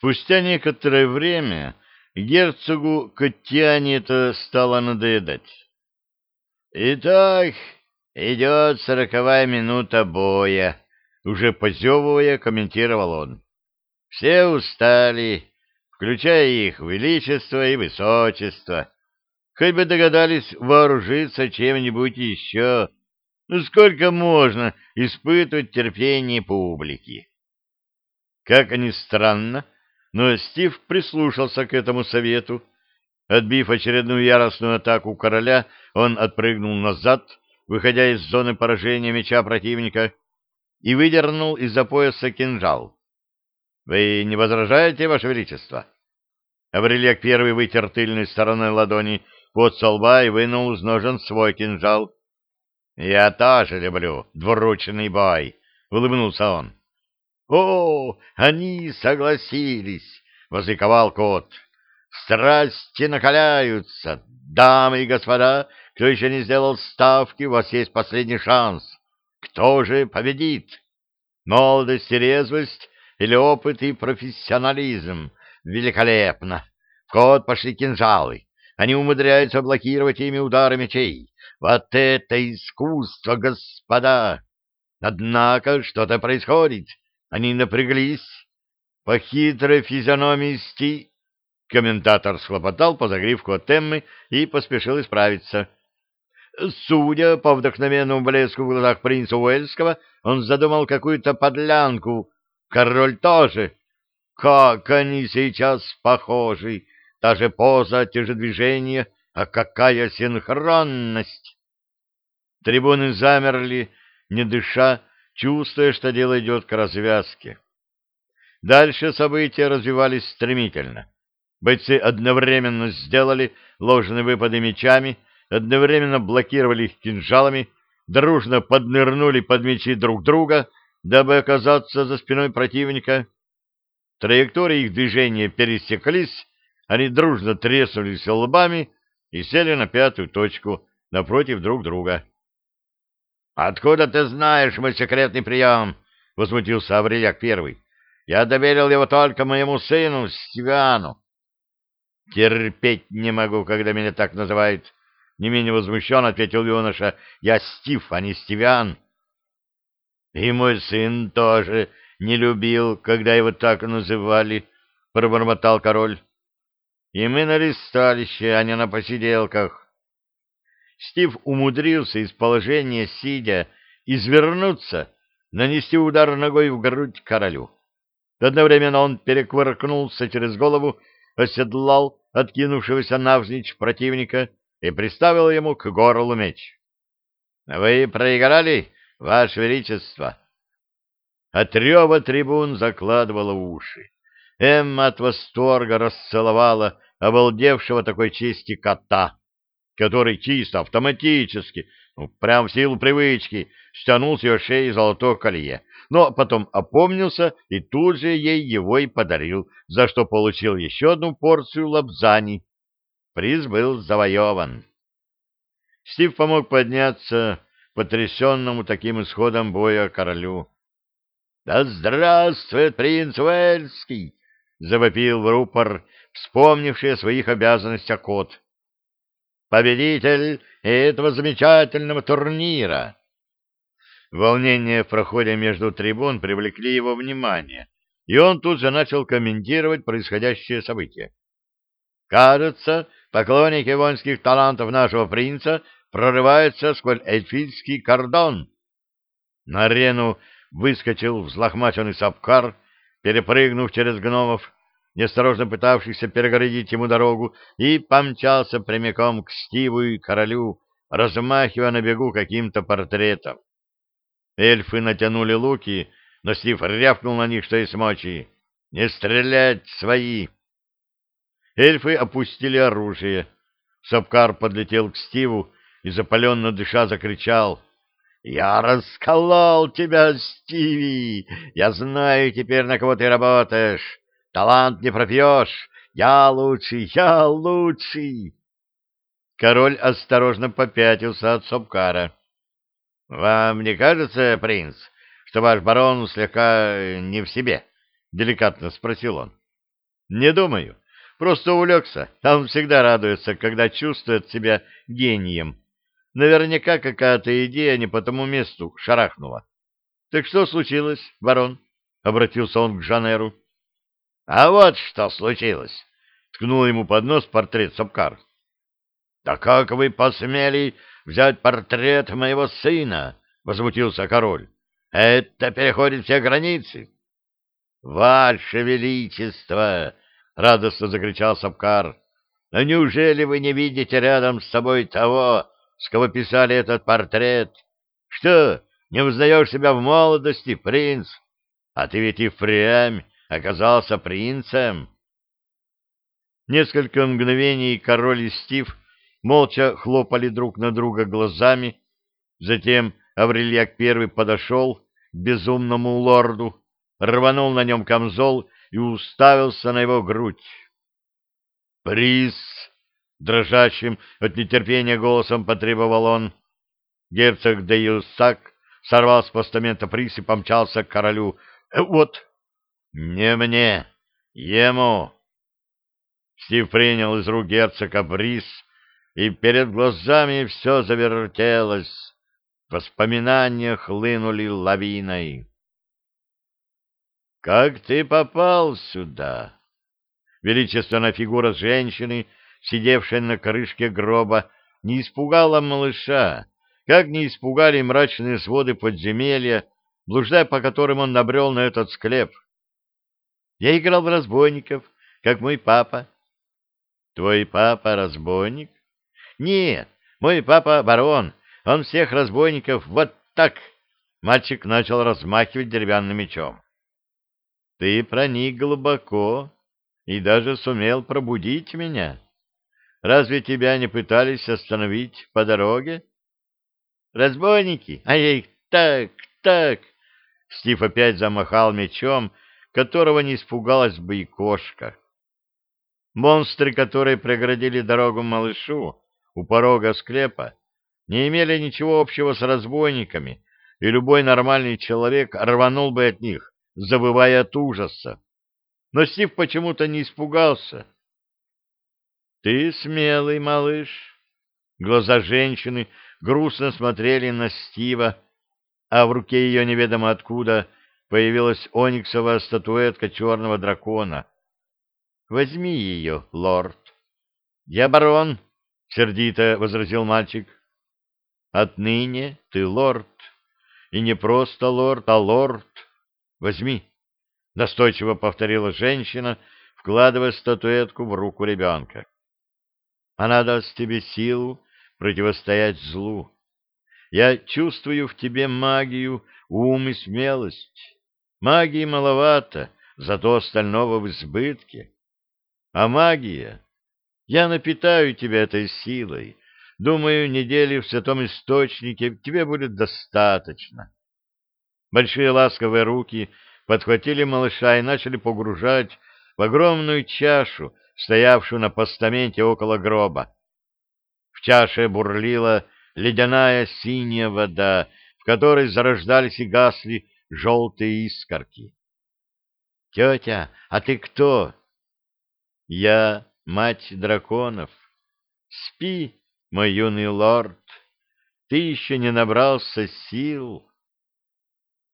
Спустя некоторое время герцогу Коттиане это стало надоедать. «Итак, идет сороковая минута боя», — уже позевывая, комментировал он. «Все устали, включая их величество и высочество. Хоть бы догадались вооружиться чем-нибудь еще. Ну, сколько можно испытывать терпение публики?» Как ни странно, но Стив прислушался к этому совету. Отбив очередную яростную атаку короля, он отпрыгнул назад, выходя из зоны поражения меча противника, и выдернул из-за пояса кинжал. — Вы не возражаете, Ваше Величество? Аврельяк первый вытер тыльной стороной ладони под со лба и вынул из ножен свой кинжал. — Я тоже люблю двуручный бой, — улыбнулся он. «О, они согласились!» — возликовал кот. «Страсти накаляются! Дамы и господа, кто еще не сделал ставки, у вас есть последний шанс. Кто же победит? Молодость и резвость или опыт и профессионализм? Великолепно! кот пошли кинжалы. Они умудряются блокировать ими удары мечей. Вот это искусство, господа! Однако что-то происходит. Они напряглись. По хитрой физиономии Сти комментатор схлопотал по загривку от Эммы и поспешил исправиться. Судя по вдохновенному блеску в глазах принца Уэльского, он задумал какую-то подлянку. Король тоже. Как они сейчас похожи! Та же поза, те же движения, а какая синхронность! Трибуны замерли, не дыша, чувствуя, что дело идет к развязке. Дальше события развивались стремительно. Бойцы одновременно сделали ложные выпады мечами, одновременно блокировали их кинжалами, дружно поднырнули под мечи друг друга, дабы оказаться за спиной противника. Траектории их движения пересеклись, они дружно треснулись лбами и сели на пятую точку напротив друг друга. «Откуда ты знаешь мой секретный прием?» — возмутился Аврияк первый. «Я доверил его только моему сыну, Стивиану». «Терпеть не могу, когда меня так называют», — не менее возмущен ответил юноша. «Я Стив, а не Стивиан». «И мой сын тоже не любил, когда его так называли», — пробормотал король. «И мы на листалище, а не на посиделках». Стив умудрился из положения сидя извернуться, нанести удар ногой в грудь королю. Одновременно он переквыркнулся через голову, оседлал откинувшегося навзничь противника и приставил ему к горлу меч. — Вы проиграли, Ваше Величество? От рева трибун закладывала уши. Эмма от восторга расцеловала обалдевшего такой чести кота который чисто автоматически, ну, прям в силу привычки, стянул с ее шеи золотое колье, но потом опомнился и тут же ей его и подарил, за что получил еще одну порцию лапзаний. Приз был завоеван. Стив помог подняться потрясенному таким исходом боя королю. — Да здравствует принц Уэльский! — завопил в рупор, вспомнивший о своих обязанностях кот победитель этого замечательного турнира. Волнение в проходе между трибун привлекли его внимание, и он тут же начал комментировать происходящее событие. Кажется, поклонники воинских талантов нашего принца прорываются сквозь эльфийский кордон. На арену выскочил взлохмаченный сапкар, перепрыгнув через гномов, неосторожно пытавшихся перегородить ему дорогу, и помчался прямиком к Стиву и королю, размахивая на бегу каким-то портретом. Эльфы натянули луки, но Стив рявкнул на них, что есть мочи. «Не стрелять, свои!» Эльфы опустили оружие. Сапкар подлетел к Стиву и, запаленно дыша, закричал. «Я расколол тебя, Стиви! Я знаю теперь, на кого ты работаешь! Талант не пропьешь! Я лучший! Я лучший!» Король осторожно попятился от Сопкара. — Вам не кажется, принц, что ваш барон слегка не в себе? — деликатно спросил он. Не думаю. Просто увлекся. Он всегда радуется, когда чувствует себя гением. Наверняка какая-то идея не по тому месту шарахнула. — Так что случилось, барон? — обратился он к Жанеру. — А вот что случилось! — ткнул ему под нос портрет Сапкар. — Да как вы посмели взять портрет моего сына? — возмутился король. — Это переходит все границы. — Ваше Величество! — радостно закричал Сапкар. — Но неужели вы не видите рядом с собой того, с кого писали этот портрет? Что, не узнаешь себя в молодости, принц? А ты ведь и впрямь оказался принцем. Несколько мгновений король и Стив молча хлопали друг на друга глазами, затем Аврельяк первый подошел к безумному лорду, рванул на нем камзол и уставился на его грудь. «Приз!» — дрожащим от нетерпения голосом потребовал он. Герцог де Юссак сорвал с постамента приз и помчался к королю. «Э, «Вот!» «Не мне! Ему!» Стив принял из рук герцога приз, и перед глазами все завертелось. Воспоминания хлынули лавиной. «Как ты попал сюда?» Величественная фигура женщины, сидевшей на крышке гроба, не испугала малыша, как не испугали мрачные своды подземелья, блуждая по которым он набрел на этот склеп. «Я играл в разбойников, как мой папа». «Твой папа разбойник?» «Нет, мой папа барон, он всех разбойников вот так...» Мальчик начал размахивать деревянным мечом. Ты проник глубоко и даже сумел пробудить меня. Разве тебя не пытались остановить по дороге? Разбойники! А я их так, так! Стив опять замахал мечом, которого не испугалась бы и кошка. Монстры, которые преградили дорогу малышу у порога склепа, не имели ничего общего с разбойниками, и любой нормальный человек рванул бы от них, забывая от ужаса. Но Стив почему-то не испугался. — Ты смелый, малыш. Глаза женщины грустно смотрели на Стива, а в руке ее неведомо откуда появилась ониксовая статуэтка черного дракона. — Возьми ее, лорд. — Я барон, — сердито возразил мальчик. — Отныне ты лорд. И не просто лорд, а лорд. Возьми, — настойчиво повторила женщина, вкладывая статуэтку в руку ребенка. Она даст тебе силу противостоять злу. Я чувствую в тебе магию, ум и смелость. Магии маловато, зато остального в избытке. А магия... Я напитаю тебя этой силой. Думаю, недели в святом источнике тебе будет достаточно. Большие ласковые руки подхватили малыша и начали погружать в огромную чашу, стоявшую на постаменте около гроба. В чаше бурлила ледяная синяя вода, в которой зарождались и гасли желтые искорки. — Тетя, а ты кто? — Я мать драконов. Спи, мой юный лорд, ты еще не набрался сил.